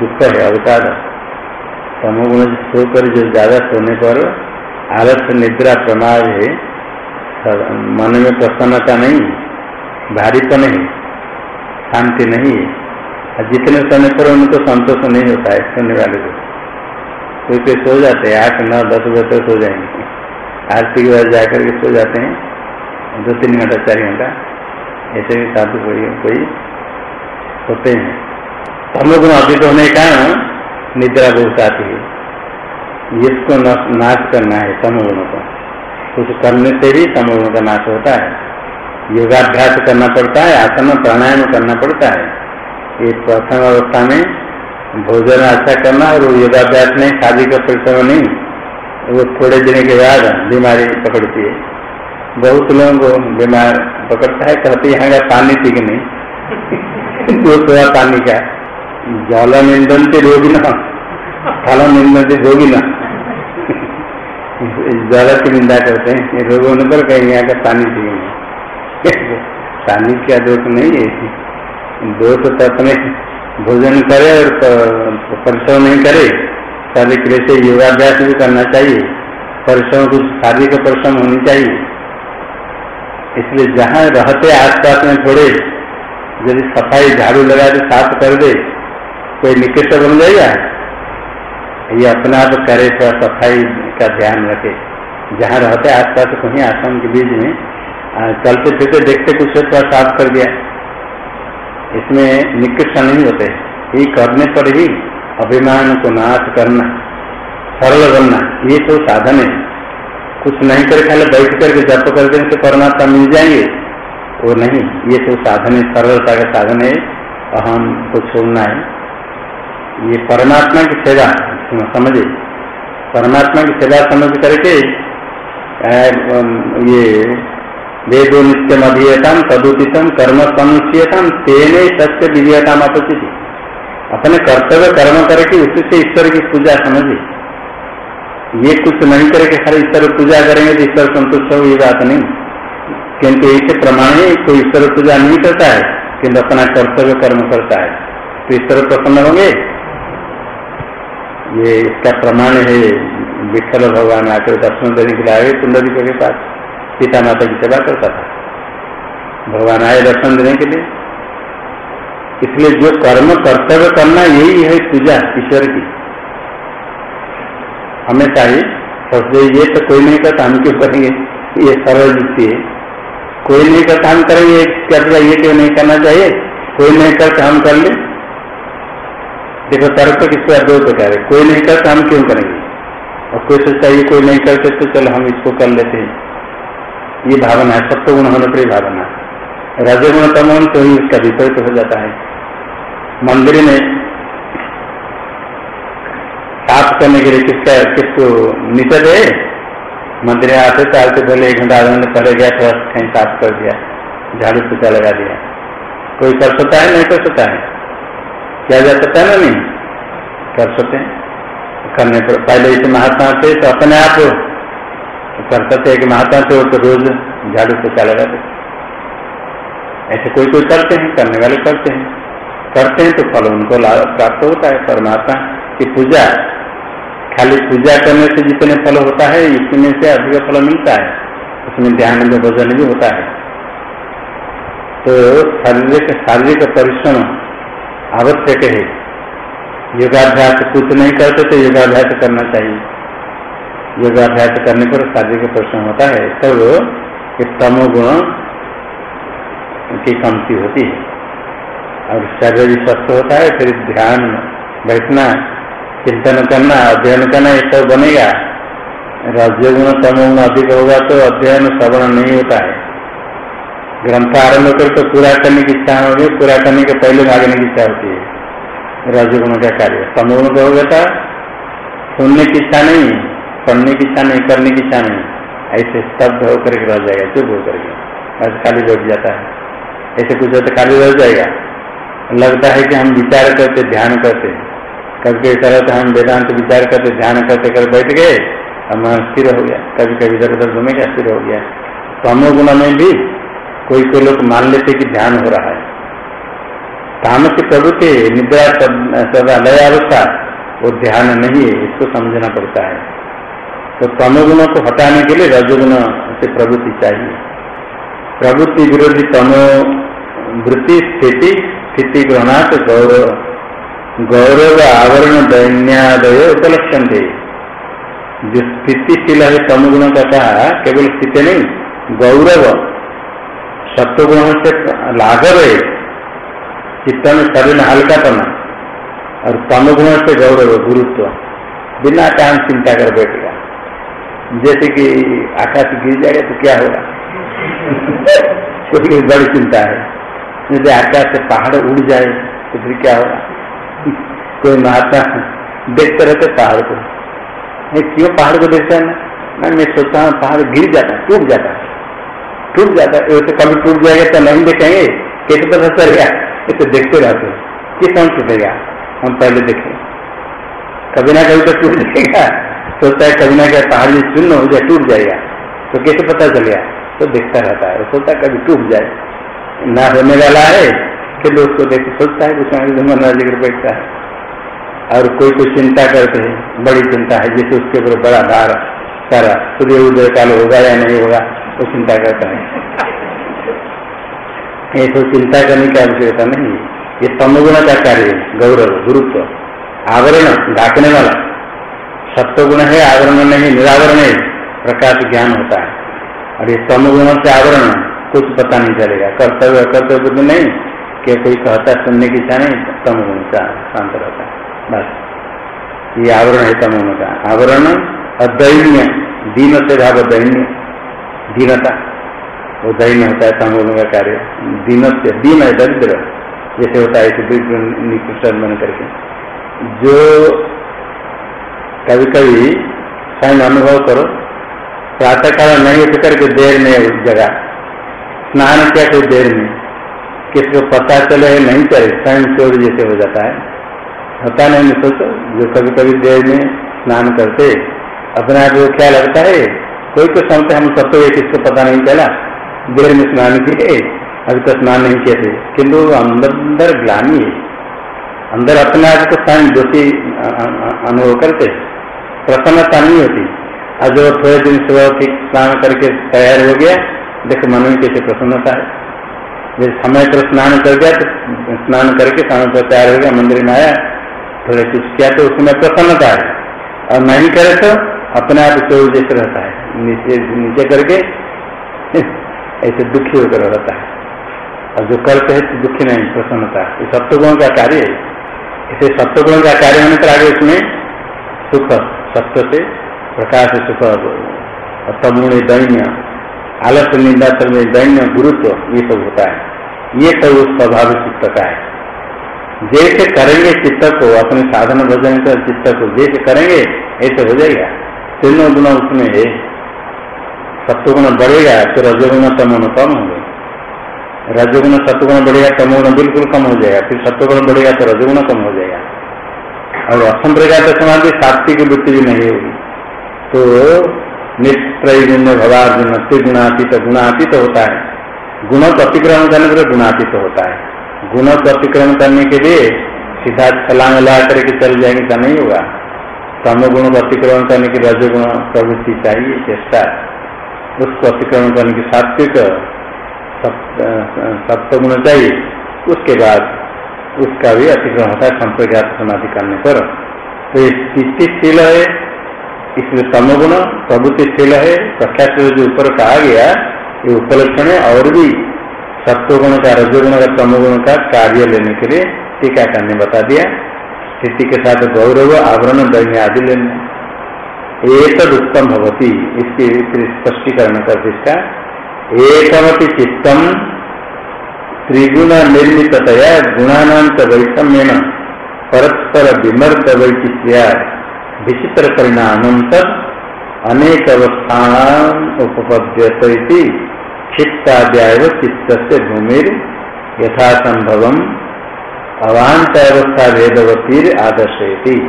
दुख है, अवतार गुण सोकर जो ज़्यादा सोने पर आलस्य, निद्रा, प्रमाद है मन में प्रसन्नता नहीं भारीपन है, शांति नहीं है। जितने समय पर उनको संतोष नहीं होता है, सुनने वाले को। कोई कोई सो जाते हैं, आठ, नौ, दस बजे तक सो जाएँगे। आरती के बाद जाकर के सो जाते हैं, दो तीन घंटा, चार घंटा, ऐसे भी साधु कोई कोई होते हैं। तमोगुण अधिक होने का निद्रा बहुत आती है इसको नाश करना है तमोगुण को। कुछ करने से भी तमोगुण का नाश होता है। योगाभ्यास करना पड़ता है, आसन प्राणायाम करना पड़ता है। ये प्रथम अवस्था में भोजन अच्छा करना और योगाभ्यास नहीं शादी का परिश्रम नहीं, वो थोड़े दिन के बाद बीमारी पकड़ती है बहुत लोगों को बीमार पकड़ता है, कहते यहाँ का पानी ठीक नहीं। दो थोड़ा पानी का जल निंदन से रोगी ना फल निंदन से रोगी ना। जल की निंदा करते हैं, ये रोग होने पर कहीं यहाँ का पानी नहीं। पानी का दोष नहीं है, दोष तो अपने भोजन करे और परिश्रम नहीं करे शादी के लिए योगाभ्यास भी करना चाहिए। परिश्रम कुछ शारीरिक परिश्रम होनी चाहिए। इसलिए जहाँ रहते आसपास में थोड़े, यदि सफ़ाई झाड़ू लगा के साफ़ कर दे, कोई निकृष्ट बन जाएगा? ये अपना आप करे, थोड़ा सफ़ाई का ध्यान रखे। जहाँ रहते आसपास कहीं आश्रम के बीच में चलते फिरते देखते कुछ थोड़ा साफ़ कर दिया। इसमें निकृष्ट नहीं होते। ये करने पर ही अभिमान को नाश करना, सरल बनना, ये तो साधन है। कुछ नहीं करे, खाली बैठ करके जप कर देने से परमात्मा मिल जाएँगे। वो नहीं, ये तो साधन है, सरलता का साधन है, अहम को छोड़ना है। ये परमात्मा की सेवा समझे परमात्मा की सेवा समझ करके ये वेदो नित्यम अधीयताम तदुतितम कर्म समुचियतम तेने सत्य विधेयताम अपचित अपने कर्तव्य कर्म करके उससे ईश्वर की पूजा समझे ये कुछ नहीं करके खाली ईश्वर पूजा करेंगे तो ईश्वर संतुष्ट हो, ये बात नहीं। किंतु ऐसे प्रमाण है, कोई ईश्वर पूजा नहीं करता है, किंतु अपना कर्तव्य कर्म करता है। तो ईश्वर प्रसन्न होंगे? ये इसका प्रमाण है विठल भगवान आकर दर्शन देने के लिए आए, कुंडली के पास। सीता माता की सेवा करता था। भगवान आए दर्शन देने के लिए। इसलिए जो कर्म, कर्तव्य करना यही है पूजा, ईश्वर की। हमेशा ही सोचते ये तो कोई नहीं करता, हम क्यों करेंगे? ये सरल युक्ति है। कोई नहीं करता, हम करेंगे क्या ये क्यों नहीं करना चाहिए? कोई नहीं करता, हम कर ले। देखो तर्क तो किसको दो प्रकार है। कोई नहीं करता, हम क्यों करेंगे? और कोई सोचता है कोई नहीं करते तो चलो हम इसको कर लेते हैं। ये भावना है सत्य गुण होने पर भावना रजगुण तमोन तो ही उसका विपरीत हो जाता है। मंदिर में साफ़ करने के लिए किसका, किसको निषेध है? मंदिर में आते तो आते पहले एक घंटा, आधा घंटा पहले गया थोड़ा कहीं साफ़ कर दिया, झाड़ू पोछा लगा दिया। कोई कर सकता है, नहीं कर सकता है? क्या जा सकता है ना नहीं? कर सकते करने पर पहले इसे महात्मा थे तो अपने आप करते थे कि महात्मा थे तो रोज झाड़ू पोछा लगाते ऐसे कोई कोई करते हैं, करने वाले करते हैं। करते हैं तो फल उनको प्राप्त होता है, परमात्मा की पूजा। खाली पूजा करने से जितने फल होता है इसमें से अधिक फल मिलता है। उसमें ध्यान में भोजन भी होता है। तो शारीरिक शारीरिक परिश्रम आवश्यक है। योगाभ्यास कुछ नहीं करते तो योगाभ्यास करना चाहिए। योगाभ्यास करने पर शारीरिक परिश्रम होता है, तब तो तमोगुण की कमती होती है। और शरीर भी स्वस्थ होता है, फिर ध्यान बैठना, चिंतन करना, अध्ययन करना, ये सब बनेगा। रजगुण तमोगुण अधिक होगा तो अध्ययन श्रवण नहीं होता है। ग्रंथ आरंभ कर तो पूरा करने की इच्छा होगी पूरा करने के पहले भागने की इच्छा होती है। रजगुण का कार्य। तमोगुण का हो गया सुनने की इच्छा नहीं पढ़ने की इच्छा नहीं, करने की इच्छा नहीं। ऐसे स्तब्ध होकर के रह जाएगा, चुप होकर के। बस खाली बैठ जाता है। ऐसे कुछ होता खाली रह जाएगा। लगता है कि हम विचार करते, ध्यान करते। कभी कभी तरह हम वेदांत विचार करते, ध्यान करते, कर बैठ गए मन स्थिर हो गया। कभी कभी इधर उधर घूमेगा स्थिर हो गया। तमो गुण में भी कोई कोई लोग मान लेते कि ध्यान हो रहा है। काम की प्रवृत्ति, निद्रा सदा, लय अवस्था, वो ध्यान नहीं है, इसको समझना पड़ता है। तो तमोगुण को हटाने के लिए रजगुण से प्रवृत्ति चाहिए। प्रवृत्ति विरोधी तमो वृत्ति स्थिति स्थिति ग्रहणात गौरव गौरव आवरण दैन्यादय उपलक्षण थे जो स्थितिशील है तमगुण का कहा केवल स्थिति नहीं, गौरव। सत्वगुण से लाघव है। चित्त में शरीर हल्का पना और तमगुण से गौरव, गुरुत्व। बिना काम चिंता कर बैठेगा। जैसे कि आकाश गिर जाएगा तो क्या होगा? कोई बड़ी चिंता है। यदि आकाश से पहाड़ उड़ जाए तो फिर क्या होगा? कोई महात्मा देखते रहते पहाड़ को। क्यों पहाड़ को देखता है ना? मैं सोचता हूँ, पहाड़ गिर जाता टूट जाता टूट जाता है तो कभी टूट जाएगा तो नहीं देखेंगे। कैसे पता चलेगा ये तो देखते रहते किस टूटेगा हम पहले देखें। कभी ना कभी तो टूट जाएगा। सोचता है कभी ना कभी पहाड़ शून्य हो जाए, टूट जाएगा। तो कैसे पता चलेगा? तो देखता रहता है। सोचता कभी टूट जाए। ना होने वाला है लोग उसको देख सोचता है कुछ मन लेकर बैठता है। और कोई कोई चिंता करते हैं। बड़ी चिंता है, जैसे उसके ऊपर बड़ा भार सारा सूर्य उदय काल होगा या नहीं होगा, वो चिंता करता है। ये तो चिंता करने की आवश्यकता नहीं ये तमगुण का कार्य गौरव, गुरुत्व, आवरण, ढाकने वाला। सत्वगुण है, आवरण नहीं, निरावरण है, प्रकाश ज्ञान होता है। और ये तमगुण से आवरण, कुछ पता नहीं चलेगा। कर्तव्य कर्तव्य नहीं कि कोई कहता सुनने की इच्छा नहीं तमगुण का शांत रहता है। बस, ये आवरण है तमोन का। आवरण अदैन्य दीन से भाव दैन्य, दीनता। वो दैन्य होता है तमोन का कार्य। दीन से, दीन है दरिद्र। जैसे होता है निकृष्ट बन करके। जो कभी कभी स्वयं अनुभव करो प्रातः काल नहीं उठ करके देर में उस जगह। स्नान किया कोई देर में किसको पता चले है नहीं चले, स्वयं चोर जैसे हो जाता है। होता नहीं मैं सोचो, जो कभी कभी देर में स्नान करते, अपने आप को क्या लगता है, कोई तो समझते हम सब तो किसको पता नहीं चला। देर में स्नान किए, अभी तो स्नान नहीं किए थे। अंदर अंदर ग्लानी है। अंदर अपने आप को स्वयं दोषी अनुभव करते। प्रसन्नता नहीं होती। और जो थोड़े दिन सुबह ठीक स्नान करके तैयार हो गया, देखो मन में कैसे प्रसन्नता है। जैसे समय पर स्नान कर गया तो स्नान करके स्नान पर तैयार हो गया, मंदिर में आया, थोड़े कुछ किया तो उसमें प्रसन्नता है। और नहीं करे तो अपने आप चोर जैसे रहता है। नीचे नीचे करके ऐसे दुखी होकर रहता है। और जो करते हैं तो दुखी नहीं, प्रसन्नता ये सत्वगुण का कार्य है। इसे सत्वगुण का कार्य होने पर आगे उसमें सुख सत्य से प्रकाश सुख तमुण दैन्य आलस निंदा में दैन्य गुरुत्व, ये सब होता है। ये सब उस स्वभाव चित्त का है। जैसे करेंगे चित्त को, अपने साधन भजन कर चित्त को जैसे करेंगे, ऐसे हो जाएगा। तीनों गुण उसमें है। सत्वगुण बढ़ेगा तो रजोगुण तमोन कम होंगे रजोगुण सत्वगुण बढ़ेगा, तमोगुण बिल्कुल कम हो जाएगा। फिर सत्वगुण बढ़ेगा तो रजोगुण कम हो जाएगा। और असंप्रज्ञात समाधि सात्विक वृत्ति भी नहीं होगी। तो निश्चय गुण भवार्जुन त्रिगुणातीत गुणातीत तो होता है। गुणों को अतिक्रमण करने के लिए गुणातीत तो होता है। गुण को अतिक्रमण करने के लिए सीधा छलांग ला करके चल जाएँगे तो नहीं होगा। तम गुण को अतिक्रमण करने के रजगुण प्रवृत्ति चाहिए, चेष्टा। उसको अतिक्रमण करने की सात्विक सप्तगुण चाहिए। उसके बाद उसका भी अतिक्रमण होता है संप्रज्ञात समाधि करने पर। तो ये स्थितिशील है, इसमें तमगुण प्रवृत्तिशील है, प्रख्यात जो ऊपर कहा गया, ये उपलक्षण है, और भी सत्वगुण का, रजोगुण का तमगुण का कार्य लेने के लिए टीका करने बता दिया। स्थिति के साथ गौरव, आवरण, दैन्य आदि लेने। एक उत्तम भवती, इसकी स्पष्टीकरण कर इसका एकमति चित्तम त्रिगुण निर्मितया गुणानांत वैषम्यन परस्पर विमर्द वैचित्र्या विचित्र परिणाम अनेक अवस्थान उपपद्यत चित्ताद्याय चित्त से भूमिर यथासंभव अवान्त अवस्था वेदवतीर आदर्शयती।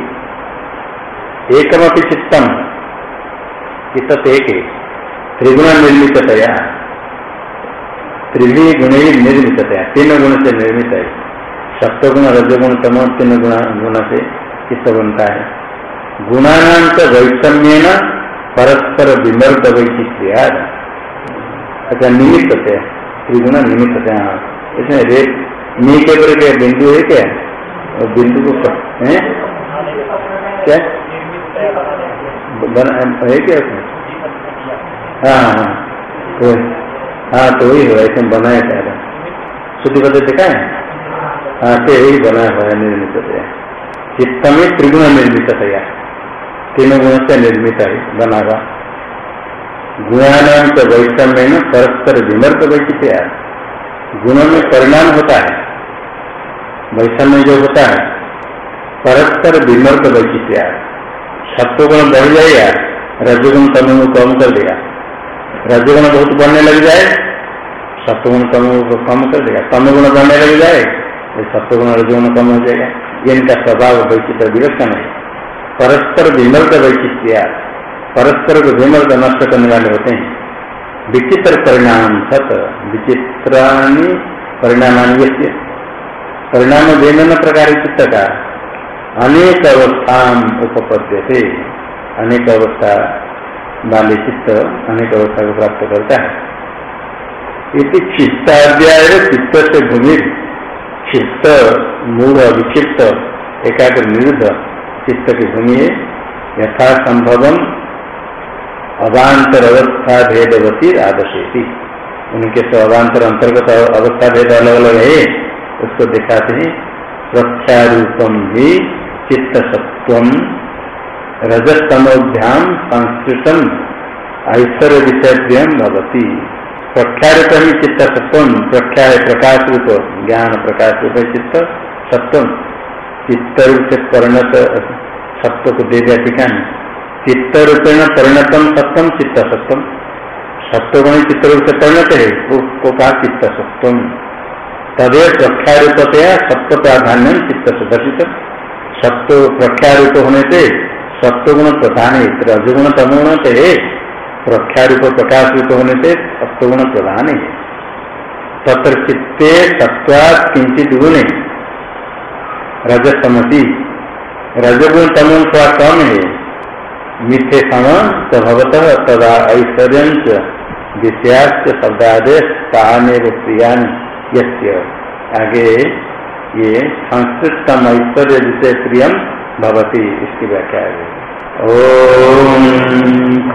एकमपि चित्तम। चित्त एक त्रिगुण निर्मितया त्रिभी गुण निर्मितया तीन गुण से निर्मित है सप्तगुण, रजगुण तम तीन गुण गुण से चित्त बनता है गुणानांत वैषम्य न परस्पर विमर्द वैचित्र्या अच्छा निमित्त से त्रिगुण निमित्त से हाँ इसमें रेत नी के ऊपर क्या बिंदु है क्या? और बिंदु को है? क्या? है क्या उसमें? हाँ हाँ। तो हाँ तो वही है ऐसे बनाया था शुद्धि पद्धति देखा है? हाँ तो यही बनाया हुआ है, निर्मित चित्त में त्रिगुण निर्मित है तीनों गुण से निर्मित है, बना हुआ। गुणानाम तो वैषम्य न परस्पर विमर्द वैचित्य गुणों में परिणाम होता है। वैषम्य जो होता है, परस्पर विमर्द वैचित्या सत्वगुण बढ़ जाएगा रजगुण तमु कम कर देगा रजगुण बहुत बढ़ने लग जाए, सत्वगुण तमु को कम कर देगा। तमगुण बढ़ने लग जाए सत्वगुण रजगुण कम हो जाएगा। ये इनका स्वभाव वैचित्र विलक्षण है। परस्पर विमर्द वैचित्या परस्पर को विमर्द नष्ट करने वाले होते हैं। विचित्र परिणाम सत, विचित्राणी परिणाम परिणाम विभिन्न प्रकार चित्त का अनेक अवस्था उपपद्य थे अनेक अवस्था वाले चित्त अनेक अवस्था को प्राप्त करता है। इति चित्ताध्याय चित्त से भूमि। चित्त, मूढ़, विक्षिप्त, एकाग्र, निरुद्ध चित्त की भूमि है यथा संभव अवान्तर अवस्था भेदवती आदर्शेती उनके तो अवान्तर अंतर्गत अवस्था भेद अलग अलग है, उसको दिखाते हैं। प्रत्यारूपम भी चित्त सत्व रजतमोभ्याम संस्कृतम ऐश्वर्य विषय भवती। प्रख्यात ही चित्त सत्व प्रख्या प्रकाश रूप ज्ञान प्रकाश रूप चित्त सत्व चित्त रूप से परिणत सत्व को दे दिया टीका चित्त रूपेण परिणतम सत्यम चित्त सत्यम सत्वगुण चित्त रूप से परिणत है उसको कहा चित्त सत्यम तदे प्रख्या रूपतया सत्व प्राधान्य चित्त सुदर्शित सत्व प्रख्या रूप होने से सत्वगुण प्रधान है रजगुण तमगुण से है। प्रख्या रूप प्रकाश रूप होने से सत्वगुण प्रधान है। तत्र चित्ते सत्वात किंचित गुण। रजतमसी रजगुण तमुन थोड़ा कम है। मिथ्य सम स्वभवत तदा ऐश्वर्य विषयाच शब्दादेश ताने प्रियान यस्य। आगे ये संस्कृतम ऐश्वर्य विषय प्रियम भवती इसकी व्याख्या है। ओम।